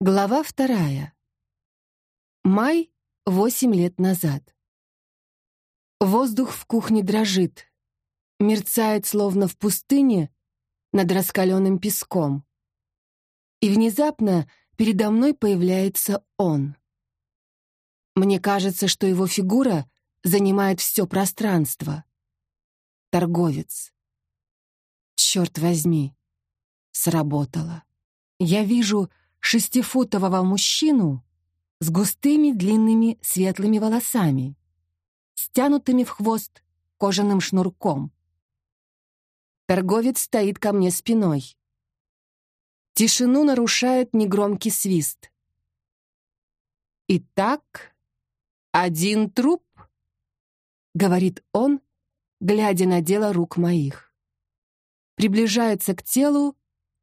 Глава вторая. Май восемь лет назад. Воздух в кухне дрожит, мерцает, словно в пустыне, над раскаленным песком. И внезапно передо мной появляется он. Мне кажется, что его фигура занимает все пространство. Торговец. Черт возьми, сработало. Я вижу шестифутового мужчину с густыми длинными светлыми волосами, стянутыми в хвост кожаным шнурком. Торговец стоит ко мне спиной. Тишину нарушает негромкий свист. «Итак, один труп», — говорит он, глядя на дело рук моих. Приближается к телу,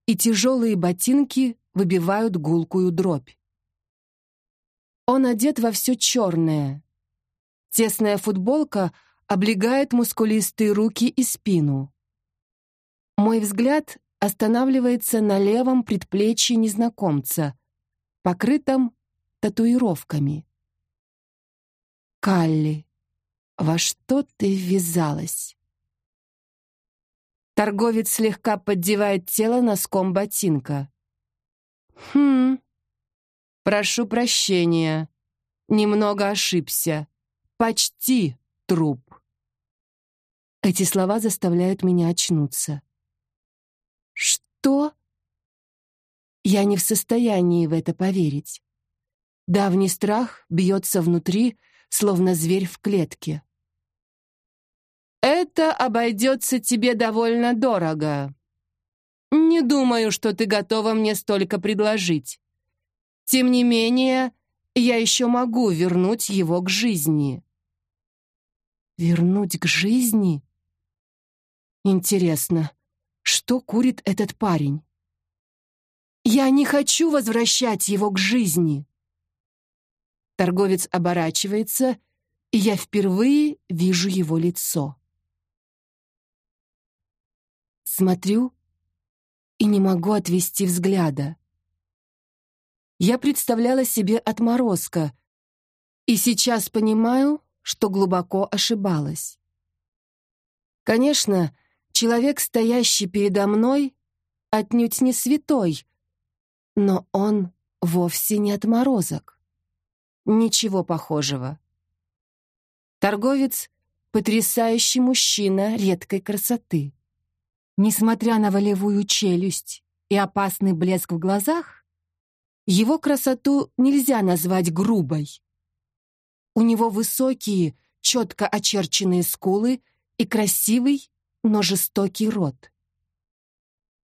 и тяжелые ботинки выбивают гулкую дробь. Он одет во все черное. Тесная футболка облегает мускулистые руки и спину. Мой взгляд останавливается на левом предплечье незнакомца, покрытом татуировками. «Калли, во что ты ввязалась?» Торговец слегка поддевает тело носком ботинка. «Хм, прошу прощения, немного ошибся. Почти труп». Эти слова заставляют меня очнуться. «Что?» Я не в состоянии в это поверить. Давний страх бьется внутри, словно зверь в клетке. «Это обойдется тебе довольно дорого», не думаю, что ты готова мне столько предложить. Тем не менее, я еще могу вернуть его к жизни. Вернуть к жизни? Интересно, что курит этот парень? Я не хочу возвращать его к жизни. Торговец оборачивается, и я впервые вижу его лицо. Смотрю и не могу отвести взгляда. Я представляла себе отморозка, и сейчас понимаю, что глубоко ошибалась. Конечно, человек, стоящий передо мной, отнюдь не святой, но он вовсе не отморозок. Ничего похожего. Торговец — потрясающий мужчина редкой красоты. Несмотря на волевую челюсть и опасный блеск в глазах, его красоту нельзя назвать грубой. У него высокие, четко очерченные скулы и красивый, но жестокий рот.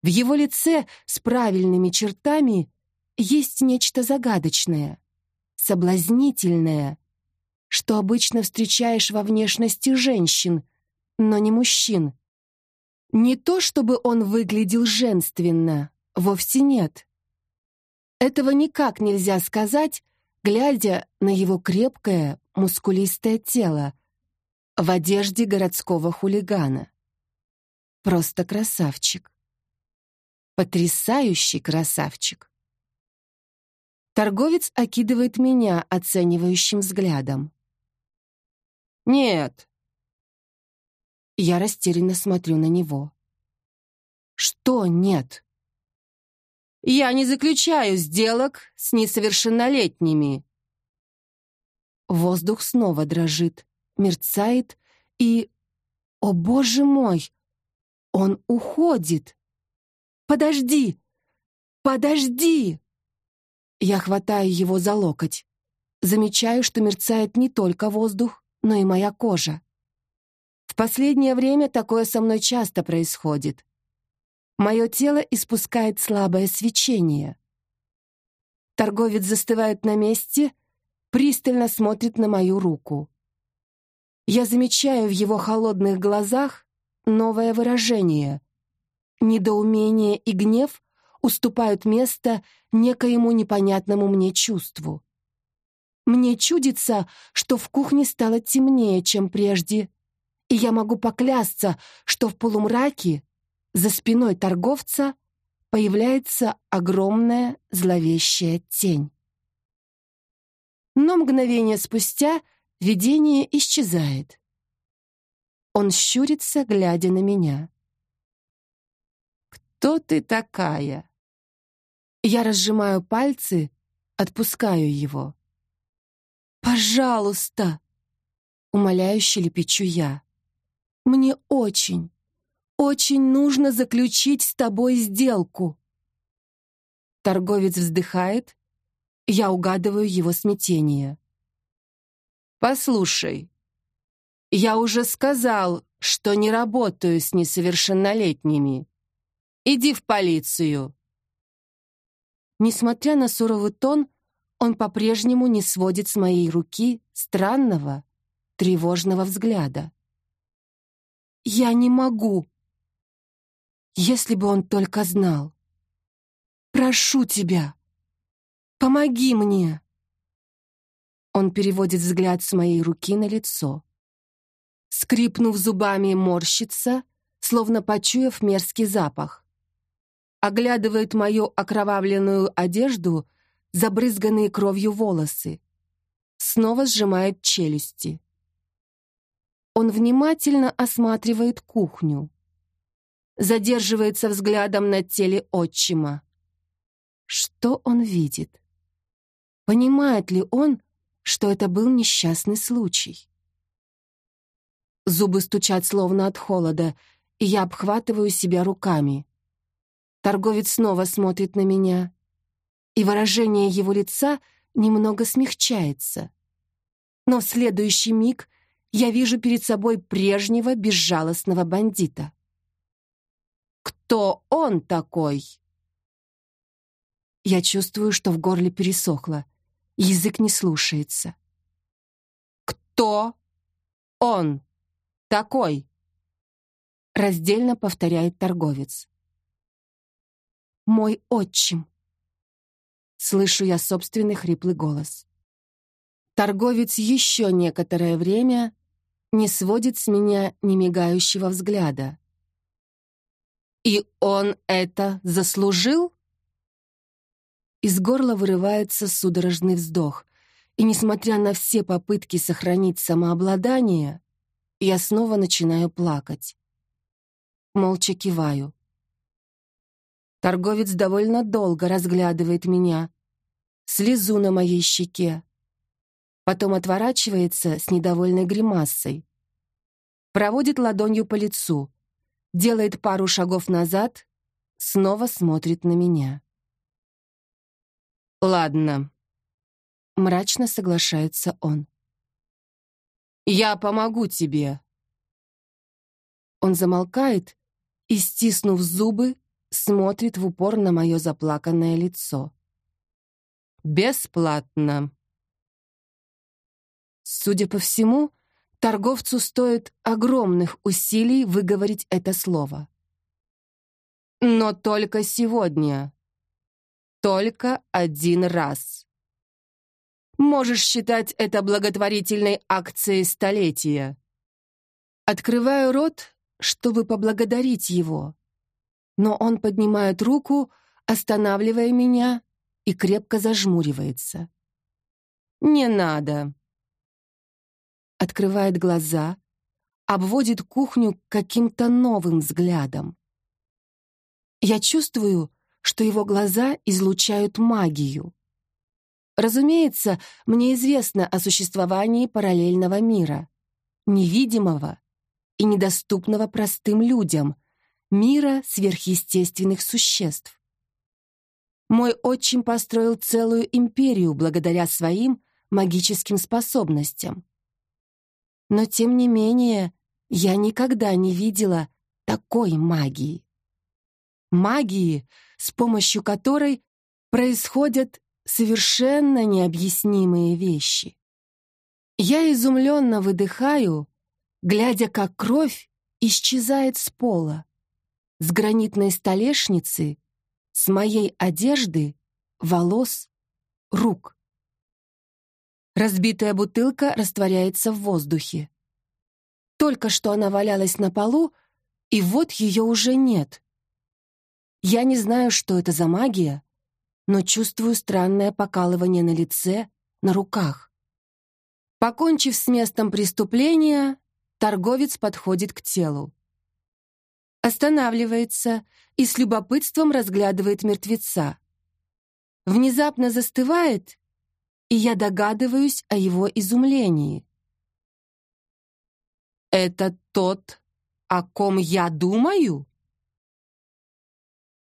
В его лице с правильными чертами есть нечто загадочное, соблазнительное, что обычно встречаешь во внешности женщин, но не мужчин. Не то, чтобы он выглядел женственно, вовсе нет. Этого никак нельзя сказать, глядя на его крепкое, мускулистое тело в одежде городского хулигана. Просто красавчик. Потрясающий красавчик. Торговец окидывает меня оценивающим взглядом. «Нет, я растерянно смотрю на него. «Что нет?» «Я не заключаю сделок с несовершеннолетними». Воздух снова дрожит, мерцает и... О, боже мой! Он уходит! Подожди! Подожди! Я хватаю его за локоть. Замечаю, что мерцает не только воздух, но и моя кожа. В последнее время такое со мной часто происходит. Мое тело испускает слабое свечение. Торговец застывает на месте, пристально смотрит на мою руку. Я замечаю в его холодных глазах новое выражение. Недоумение и гнев уступают место некоему непонятному мне чувству. Мне чудится, что в кухне стало темнее, чем прежде, и я могу поклясться, что в полумраке, за спиной торговца, появляется огромная зловещая тень. Но мгновение спустя видение исчезает. Он щурится, глядя на меня. «Кто ты такая?» Я разжимаю пальцы, отпускаю его. «Пожалуйста!» — умоляюще лепечу я. «Мне очень, очень нужно заключить с тобой сделку». Торговец вздыхает, я угадываю его смятение. «Послушай, я уже сказал, что не работаю с несовершеннолетними. Иди в полицию». Несмотря на суровый тон, он по-прежнему не сводит с моей руки странного, тревожного взгляда. «Я не могу», если бы он только знал. «Прошу тебя, помоги мне!» Он переводит взгляд с моей руки на лицо скрипнув зубами, морщится, словно почуяв мерзкий запах. Оглядывает мою окровавленную одежду, забрызганные кровью волосы. Снова сжимает челюсти. Он внимательно осматривает кухню. Задерживается взглядом на теле отчима. Что он видит? Понимает ли он, что это был несчастный случай? Зубы стучат словно от холода, и я обхватываю себя руками. Торговец снова смотрит на меня, и выражение его лица немного смягчается. Но в следующий миг я вижу перед собой прежнего безжалостного бандита. «Кто он такой?» Я чувствую, что в горле пересохло. Язык не слушается. «Кто он?» такой?» Раздельно повторяет торговец. «Мой отчим». Слышу я собственный хриплый голос. Торговец еще некоторое время не сводит с меня немигающего взгляда. «И он это заслужил?» Из горла вырывается судорожный вздох, и, несмотря на все попытки сохранить самообладание, я снова начинаю плакать. Молча киваю. Торговец довольно долго разглядывает меня, слезу на моей щеке. Потом отворачивается с недовольной гримасой. Проводит ладонью по лицу, делает пару шагов назад, снова смотрит на меня. «Ладно», — мрачно соглашается он. Я помогу тебе. Он замолкает и, стиснув зубы, смотрит в упор на мое заплаканное лицо. Бесплатно. Судя по всему, торговцу стоит огромных усилий выговорить это слово. Но только сегодня. Только один раз. Можешь считать это благотворительной акцией столетия. Открываю рот, чтобы поблагодарить его. Но он поднимает руку, останавливая меня, и крепко зажмуривается. «Не надо». Открывает глаза, обводит кухню каким-то новым взглядом. Я чувствую, что его глаза излучают магию. Разумеется, мне известно о существовании параллельного мира, невидимого и недоступного простым людям, мира сверхъестественных существ. Мой отчим построил целую империю благодаря своим магическим способностям. Но, тем не менее, я никогда не видела такой магии. Магии, с помощью которой происходят совершенно необъяснимые вещи. Я изумленно выдыхаю, глядя, как кровь исчезает с пола, с гранитной столешницы, с моей одежды, волос, рук. Разбитая бутылка растворяется в воздухе. Только что она валялась на полу, и вот ее уже нет. Я не знаю, что это за магия, но чувствую странное покалывание на лице, на руках. Покончив с местом преступления, торговец подходит к телу. Останавливается и с любопытством разглядывает мертвеца. Внезапно застывает, и я догадываюсь о его изумлении. «Это тот, о ком я думаю?»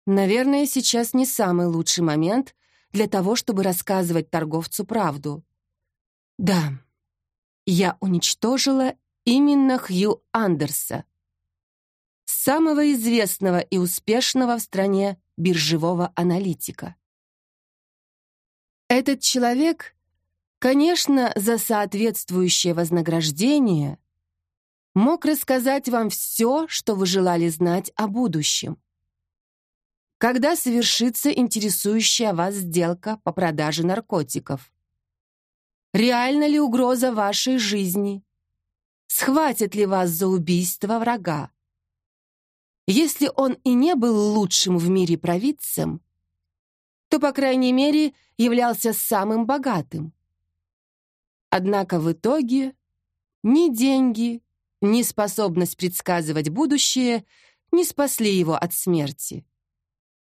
Наверное, сейчас не самый лучший момент для того, чтобы рассказывать торговцу правду. Да, я уничтожила именно Хью Андерса, самого известного и успешного в стране биржевого аналитика. Этот человек, конечно, за соответствующее вознаграждение мог рассказать вам все, что вы желали знать о будущем. Когда совершится интересующая вас сделка по продаже наркотиков? Реальна ли угроза вашей жизни? Схватит ли вас за убийство врага? Если он и не был лучшим в мире провидцем, то, по крайней мере, являлся самым богатым. Однако в итоге ни деньги, ни способность предсказывать будущее не спасли его от смерти.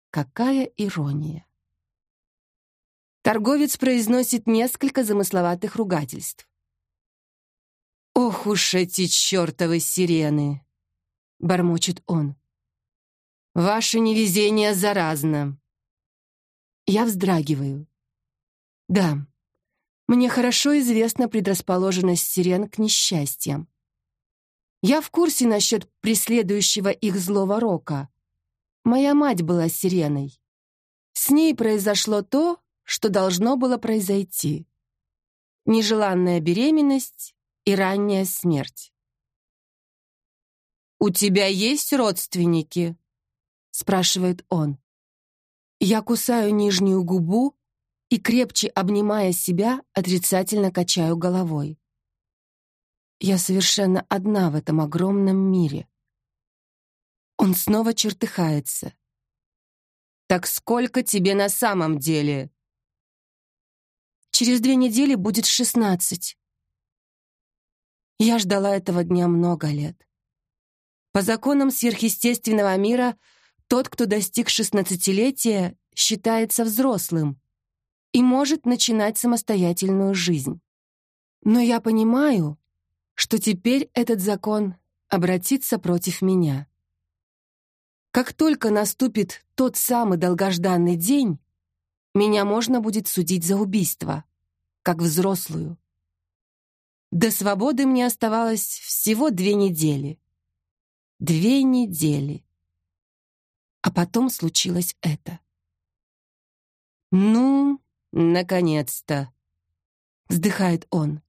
Какая ирония! Торговец произносит несколько замысловатых ругательств. «Ох уж эти чертовы сирены!» — бормочет он. «Ваше невезение заразно!» Я вздрагиваю. Да, мне хорошо известна предрасположенность сирен к несчастьям. Я в курсе насчет преследующего их злого рока. Моя мать была сиреной. С ней произошло то, что должно было произойти. Нежеланная беременность и ранняя смерть. «У тебя есть родственники?» — спрашивает он. Я кусаю нижнюю губу и, крепче обнимая себя, отрицательно качаю головой. Я совершенно одна в этом огромном мире. Он снова чертыхается. «Так сколько тебе на самом деле?» «Через две недели будет шестнадцать». Я ждала этого дня много лет. По законам сверхъестественного мира тот, кто достиг шестнадцатилетия, считается взрослым и может начинать самостоятельную жизнь. Но я понимаю, что теперь этот закон обратится против меня. Как только наступит тот самый долгожданный день, меня можно будет судить за убийство, как взрослую. До свободы мне оставалось всего две недели. Две недели. А потом случилось это. «Ну, наконец-то!» — вздыхает он.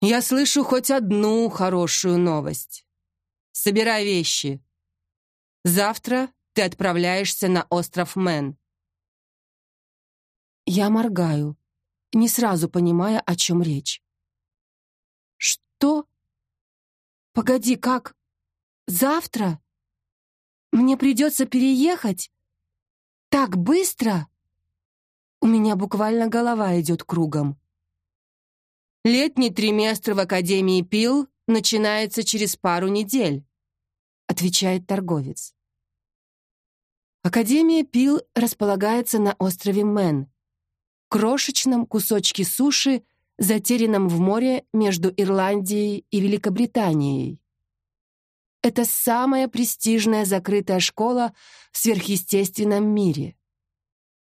«Я слышу хоть одну хорошую новость. Собирай вещи. Завтра ты отправляешься на остров Мэн. Я моргаю, не сразу понимая, о чем речь. Что? Погоди, как? Завтра? Мне придется переехать? Так быстро? У меня буквально голова идет кругом. Летний триместр в Академии Пил начинается через пару недель отвечает торговец. Академия Пил располагается на острове Мэн, крошечном кусочке суши, затерянном в море между Ирландией и Великобританией. Это самая престижная закрытая школа в сверхъестественном мире.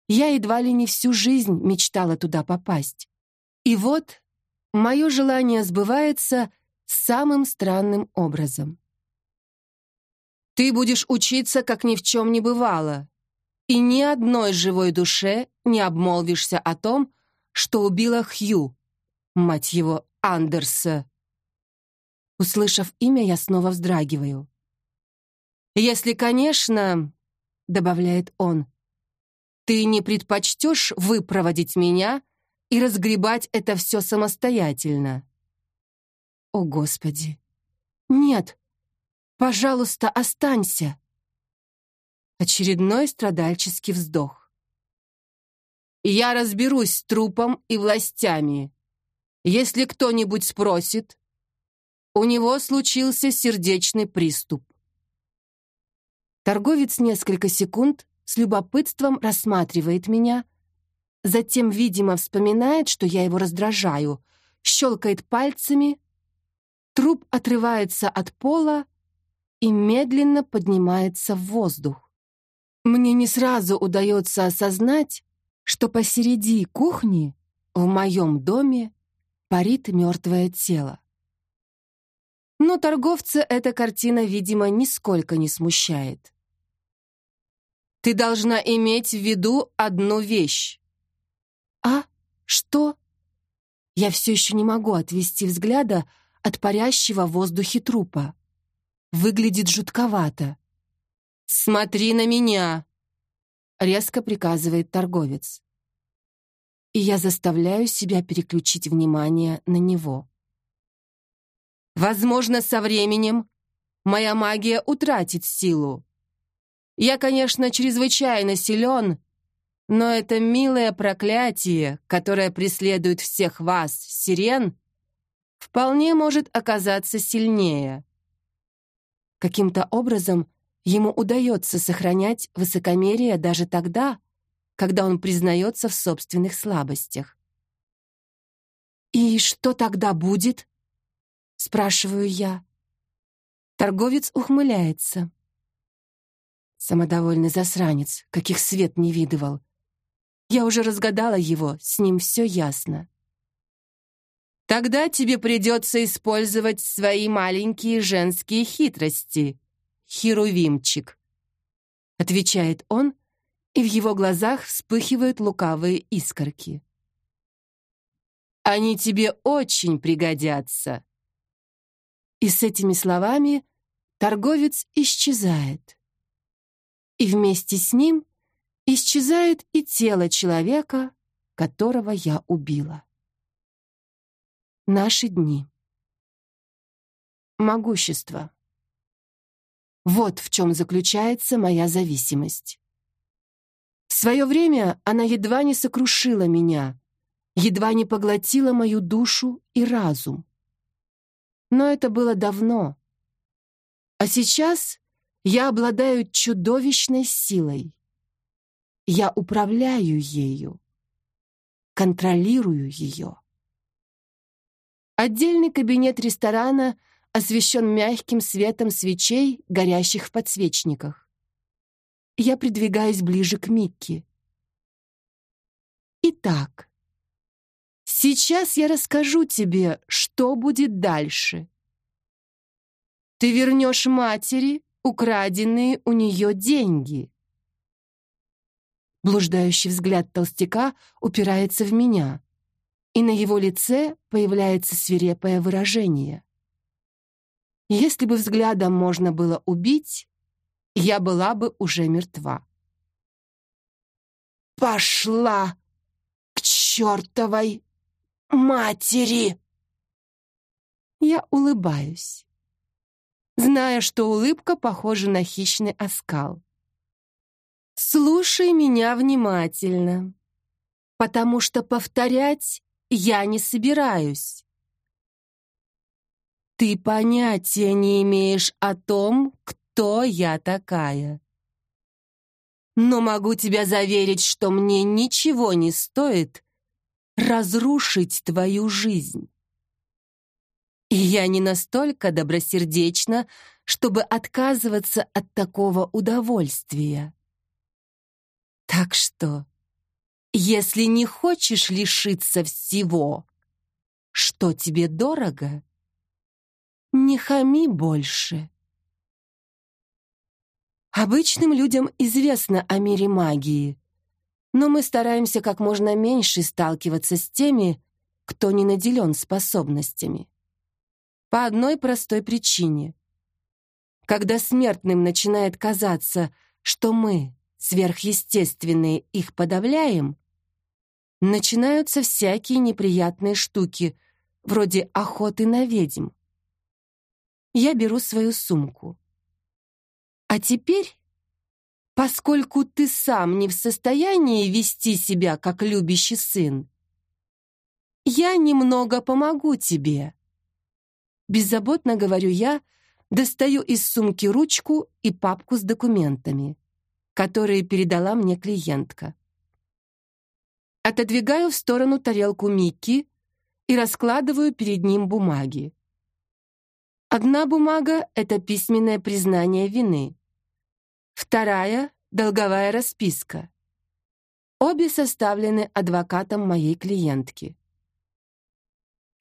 Я едва ли не всю жизнь мечтала туда попасть. И вот мое желание сбывается самым странным образом. Ты будешь учиться, как ни в чем не бывало, и ни одной живой душе не обмолвишься о том, что убила Хью, мать его, Андерса. Услышав имя, я снова вздрагиваю. «Если, конечно, — добавляет он, — ты не предпочтешь выпроводить меня и разгребать это все самостоятельно». «О, Господи! Нет!» Пожалуйста, останься!» Очередной страдальческий вздох. «Я разберусь с трупом и властями. Если кто-нибудь спросит, у него случился сердечный приступ». Торговец несколько секунд с любопытством рассматривает меня, затем, видимо, вспоминает, что я его раздражаю, щелкает пальцами, труп отрывается от пола и медленно поднимается в воздух. Мне не сразу удается осознать, что посереди кухни в моем доме парит мертвое тело. Но торговца эта картина, видимо, нисколько не смущает. Ты должна иметь в виду одну вещь. А? Что? Я все еще не могу отвести взгляда от парящего в воздухе трупа. Выглядит жутковато. «Смотри на меня!» — резко приказывает торговец. И я заставляю себя переключить внимание на него. Возможно, со временем моя магия утратит силу. Я, конечно, чрезвычайно силен, но это милое проклятие, которое преследует всех вас, сирен, вполне может оказаться сильнее. Каким-то образом ему удается сохранять высокомерие даже тогда, когда он признается в собственных слабостях. «И что тогда будет?» — спрашиваю я. Торговец ухмыляется. Самодовольный засранец, каких свет не видывал. Я уже разгадала его, с ним все ясно. Тогда тебе придется использовать свои маленькие женские хитрости, Херувимчик. Отвечает он, и в его глазах вспыхивают лукавые искорки. Они тебе очень пригодятся. И с этими словами торговец исчезает. И вместе с ним исчезает и тело человека, которого я убила. Наши дни. Могущество. Вот в чем заключается моя зависимость. В свое время она едва не сокрушила меня, едва не поглотила мою душу и разум. Но это было давно. А сейчас я обладаю чудовищной силой. Я управляю ею, контролирую ее. Отдельный кабинет ресторана освещен мягким светом свечей, горящих в подсвечниках. Я придвигаюсь ближе к Микки. Итак, сейчас я расскажу тебе, что будет дальше. Ты вернешь матери украденные у нее деньги. Блуждающий взгляд толстяка упирается в меня, и на его лице появляется свирепое выражение. Если бы взглядом можно было убить, я была бы уже мертва. «Пошла к чертовой матери!» Я улыбаюсь зная, что улыбка похожа на хищный оскал. «Слушай меня внимательно, потому что повторять я не собираюсь. Ты понятия не имеешь о том, кто я такая. Но могу тебя заверить, что мне ничего не стоит разрушить твою жизнь. И я не настолько добросердечна, чтобы отказываться от такого удовольствия. Так что, если не хочешь лишиться всего, что тебе дорого, не хами больше. Обычным людям известно о мире магии, но мы стараемся как можно меньше сталкиваться с теми, кто не наделен способностями. По одной простой причине. Когда смертным начинает казаться, что мы, сверхъестественные, их подавляем, начинаются всякие неприятные штуки, вроде охоты на ведьм. Я беру свою сумку. А теперь поскольку ты сам не в состоянии вести себя как любящий сын, я немного помогу тебе. Беззаботно говорю я, достаю из сумки ручку и папку с документами, которые передала мне клиентка. Отодвигаю в сторону тарелку Микки и раскладываю перед ним бумаги. Одна бумага — это письменное признание вины. Вторая — долговая расписка. Обе составлены адвокатом моей клиентки.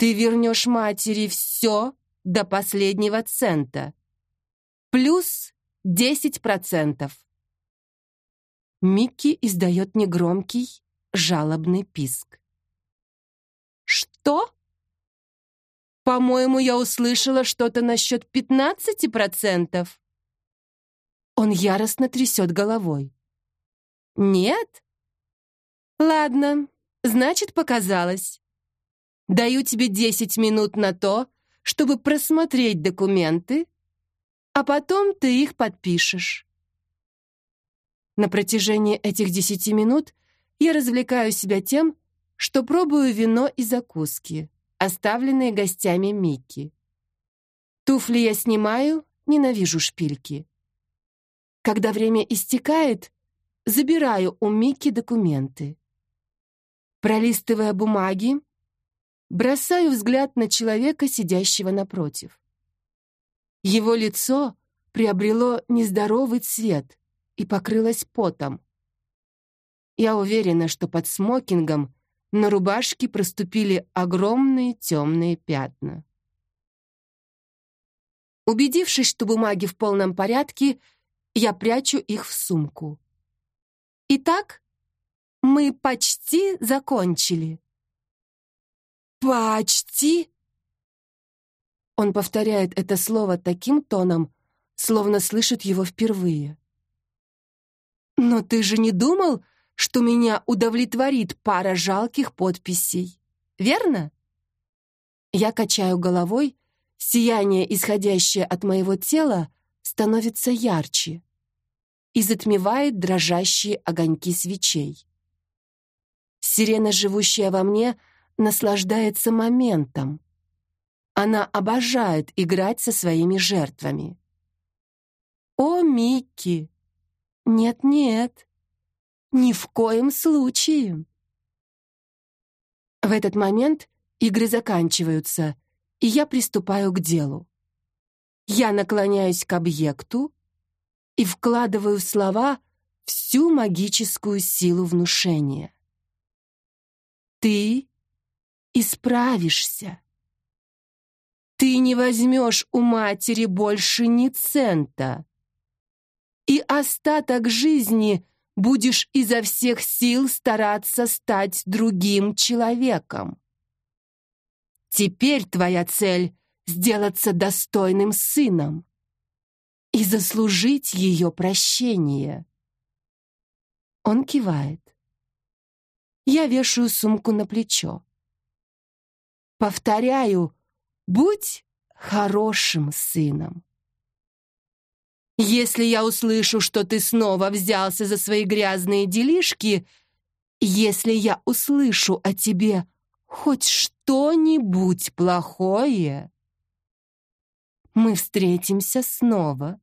Ты вернешь матери все до последнего цента. Плюс 10%. Микки издает негромкий, жалобный писк. «Что?» «По-моему, я услышала что-то насчет пятнадцати процентов». Он яростно трясет головой. «Нет?» «Ладно, значит, показалось. Даю тебе десять минут на то, чтобы просмотреть документы, а потом ты их подпишешь». На протяжении этих десяти минут я развлекаю себя тем, что пробую вино и закуски, оставленные гостями Микки. Туфли я снимаю, ненавижу шпильки. Когда время истекает, забираю у Микки документы. Пролистывая бумаги, бросаю взгляд на человека, сидящего напротив. Его лицо приобрело нездоровый цвет и покрылось потом. Я уверена, что под смокингом на рубашке проступили огромные темные пятна. Убедившись, что бумаги в полном порядке, я прячу их в сумку. Итак, мы почти закончили. Почти? Он повторяет это слово таким тоном, словно слышит его впервые. Но ты же не думал, что меня удовлетворит пара жалких подписей. Верно? Я качаю головой, сияние, исходящее от моего тела, становится ярче и затмевает дрожащие огоньки свечей. Сирена, живущая во мне, наслаждается моментом. Она обожает играть со своими жертвами. «О, Микки! Нет-нет, ни в коем случае. В этот момент игры заканчиваются, и я приступаю к делу. Я наклоняюсь к объекту и вкладываю в слова всю магическую силу внушения. Ты исправишься. Ты не возьмешь у матери больше ни цента. И остаток жизни будешь изо всех сил стараться стать другим человеком. Теперь твоя цель — сделаться достойным сыном и заслужить ее прощение. Он кивает. Я вешаю сумку на плечо. Повторяю, будь хорошим сыном. Если я услышу, что ты снова взялся за свои грязные делишки, если я услышу о тебе хоть что-нибудь плохое, мы встретимся снова.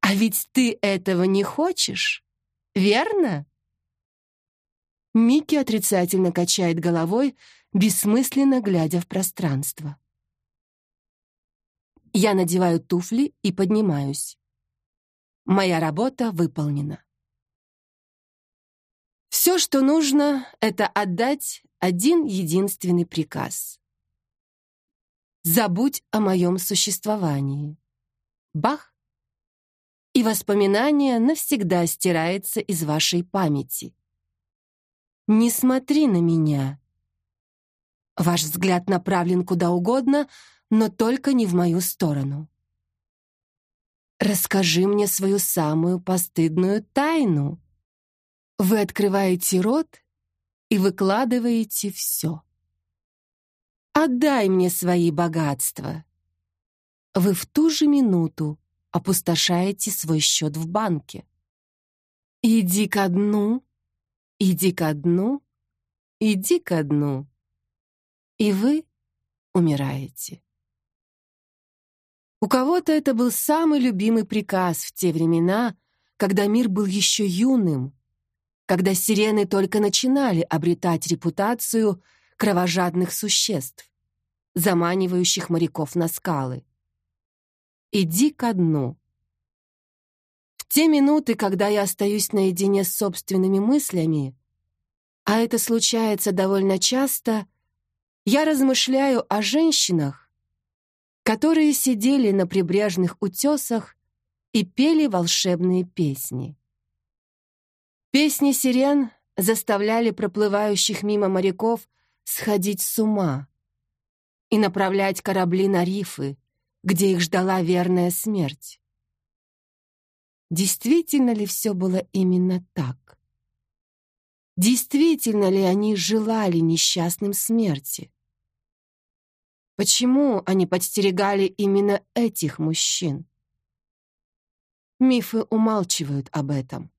А ведь ты этого не хочешь, верно? Микки отрицательно качает головой, бессмысленно глядя в пространство. Я надеваю туфли и поднимаюсь. Моя работа выполнена. Все, что нужно, это отдать один единственный приказ. Забудь о моем существовании. Бах! И воспоминание навсегда стирается из вашей памяти. Не смотри на меня. Ваш взгляд направлен куда угодно, но только не в мою сторону. Расскажи мне свою самую постыдную тайну. Вы открываете рот и выкладываете все. Отдай мне свои богатства. Вы в ту же минуту опустошаете свой счет в банке. Иди ко дну, иди ко дну, иди ко дну. И вы умираете. У кого-то это был самый любимый приказ в те времена, когда мир был еще юным, когда сирены только начинали обретать репутацию кровожадных существ, заманивающих моряков на скалы. «Иди ко дну», те минуты, когда я остаюсь наедине с собственными мыслями, а это случается довольно часто, я размышляю о женщинах, которые сидели на прибрежных утесах и пели волшебные песни. Песни сирен заставляли проплывающих мимо моряков сходить с ума и направлять корабли на рифы, где их ждала верная смерть. Действительно ли все было именно так? Действительно ли они желали несчастным смерти? Почему они подстерегали именно этих мужчин? Мифы умалчивают об этом.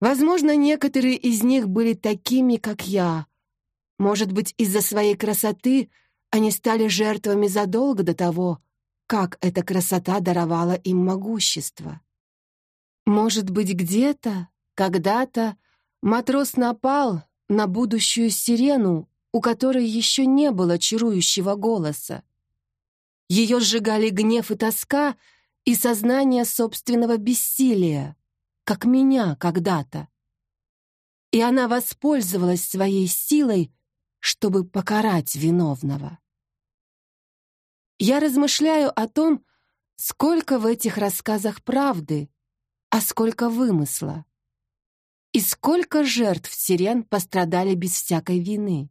Возможно, некоторые из них были такими, как я. Может быть, из-за своей красоты они стали жертвами задолго до того, как эта красота даровала им могущество. Может быть, где-то, когда-то матрос напал на будущую сирену, у которой еще не было чарующего голоса. Ее сжигали гнев и тоска и сознание собственного бессилия, как меня когда-то. И она воспользовалась своей силой, чтобы покарать виновного. Я размышляю о том, сколько в этих рассказах правды, а сколько вымысла. И сколько жертв сирен пострадали без всякой вины.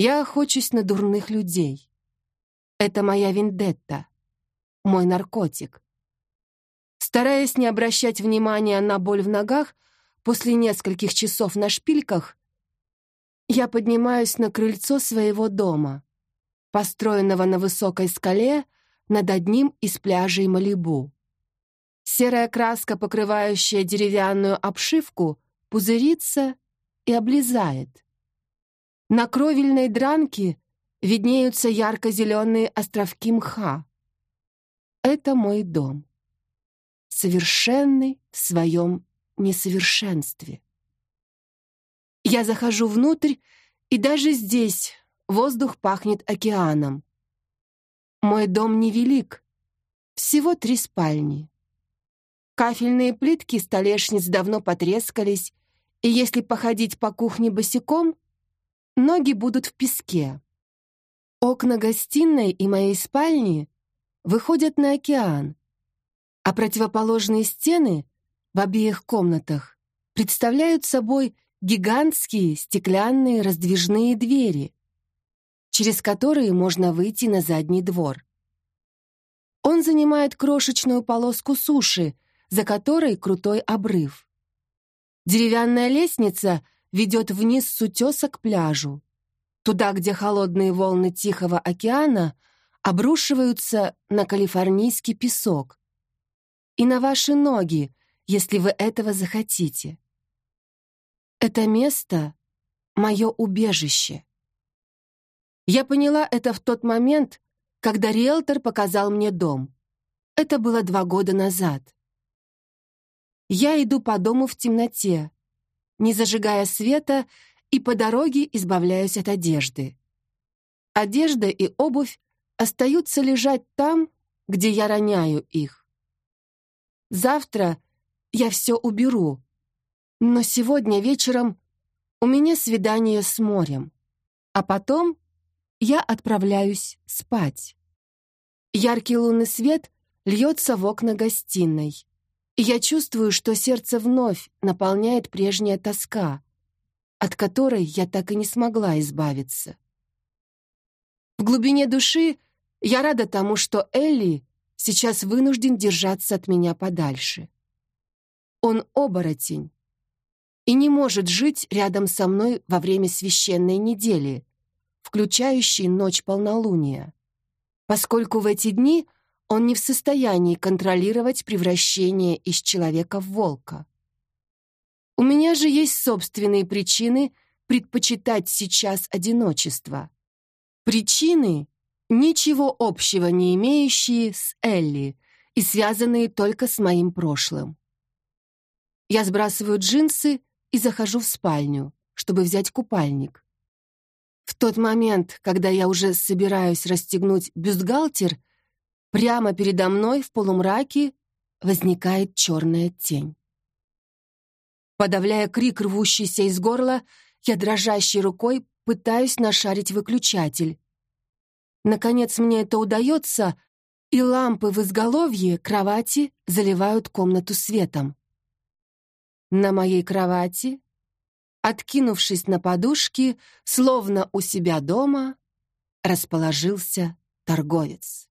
Я охочусь на дурных людей. Это моя вендетта, мой наркотик. Стараясь не обращать внимания на боль в ногах, после нескольких часов на шпильках, я поднимаюсь на крыльцо своего дома построенного на высокой скале над одним из пляжей Малибу. Серая краска, покрывающая деревянную обшивку, пузырится и облезает. На кровельной дранке виднеются ярко-зеленые островки мха. Это мой дом. Совершенный в своем несовершенстве. Я захожу внутрь, и даже здесь, Воздух пахнет океаном. Мой дом невелик, всего три спальни. Кафельные плитки столешниц давно потрескались, и если походить по кухне босиком, ноги будут в песке. Окна гостиной и моей спальни выходят на океан, а противоположные стены в обеих комнатах представляют собой гигантские стеклянные раздвижные двери, через которые можно выйти на задний двор. Он занимает крошечную полоску суши, за которой крутой обрыв. Деревянная лестница ведет вниз с утеса к пляжу, туда, где холодные волны Тихого океана обрушиваются на калифорнийский песок и на ваши ноги, если вы этого захотите. Это место — мое убежище. Я поняла это в тот момент, когда риэлтор показал мне дом. Это было два года назад. Я иду по дому в темноте, не зажигая света, и по дороге избавляюсь от одежды. Одежда и обувь остаются лежать там, где я роняю их. Завтра я все уберу, но сегодня вечером у меня свидание с морем, а потом я отправляюсь спать. Яркий лунный свет льется в окна гостиной, я чувствую, что сердце вновь наполняет прежняя тоска, от которой я так и не смогла избавиться. В глубине души я рада тому, что Элли сейчас вынужден держаться от меня подальше. Он оборотень и не может жить рядом со мной во время священной недели, включающий ночь полнолуния, поскольку в эти дни он не в состоянии контролировать превращение из человека в волка. У меня же есть собственные причины предпочитать сейчас одиночество. Причины, ничего общего не имеющие с Элли и связанные только с моим прошлым. Я сбрасываю джинсы и захожу в спальню, чтобы взять купальник. В тот момент, когда я уже собираюсь расстегнуть бюстгальтер, прямо передо мной в полумраке возникает черная тень. Подавляя крик, рвущийся из горла, я дрожащей рукой пытаюсь нашарить выключатель. Наконец мне это удается, и лампы в изголовье кровати заливают комнату светом. На моей кровати, откинувшись на подушки, словно у себя дома, расположился торговец.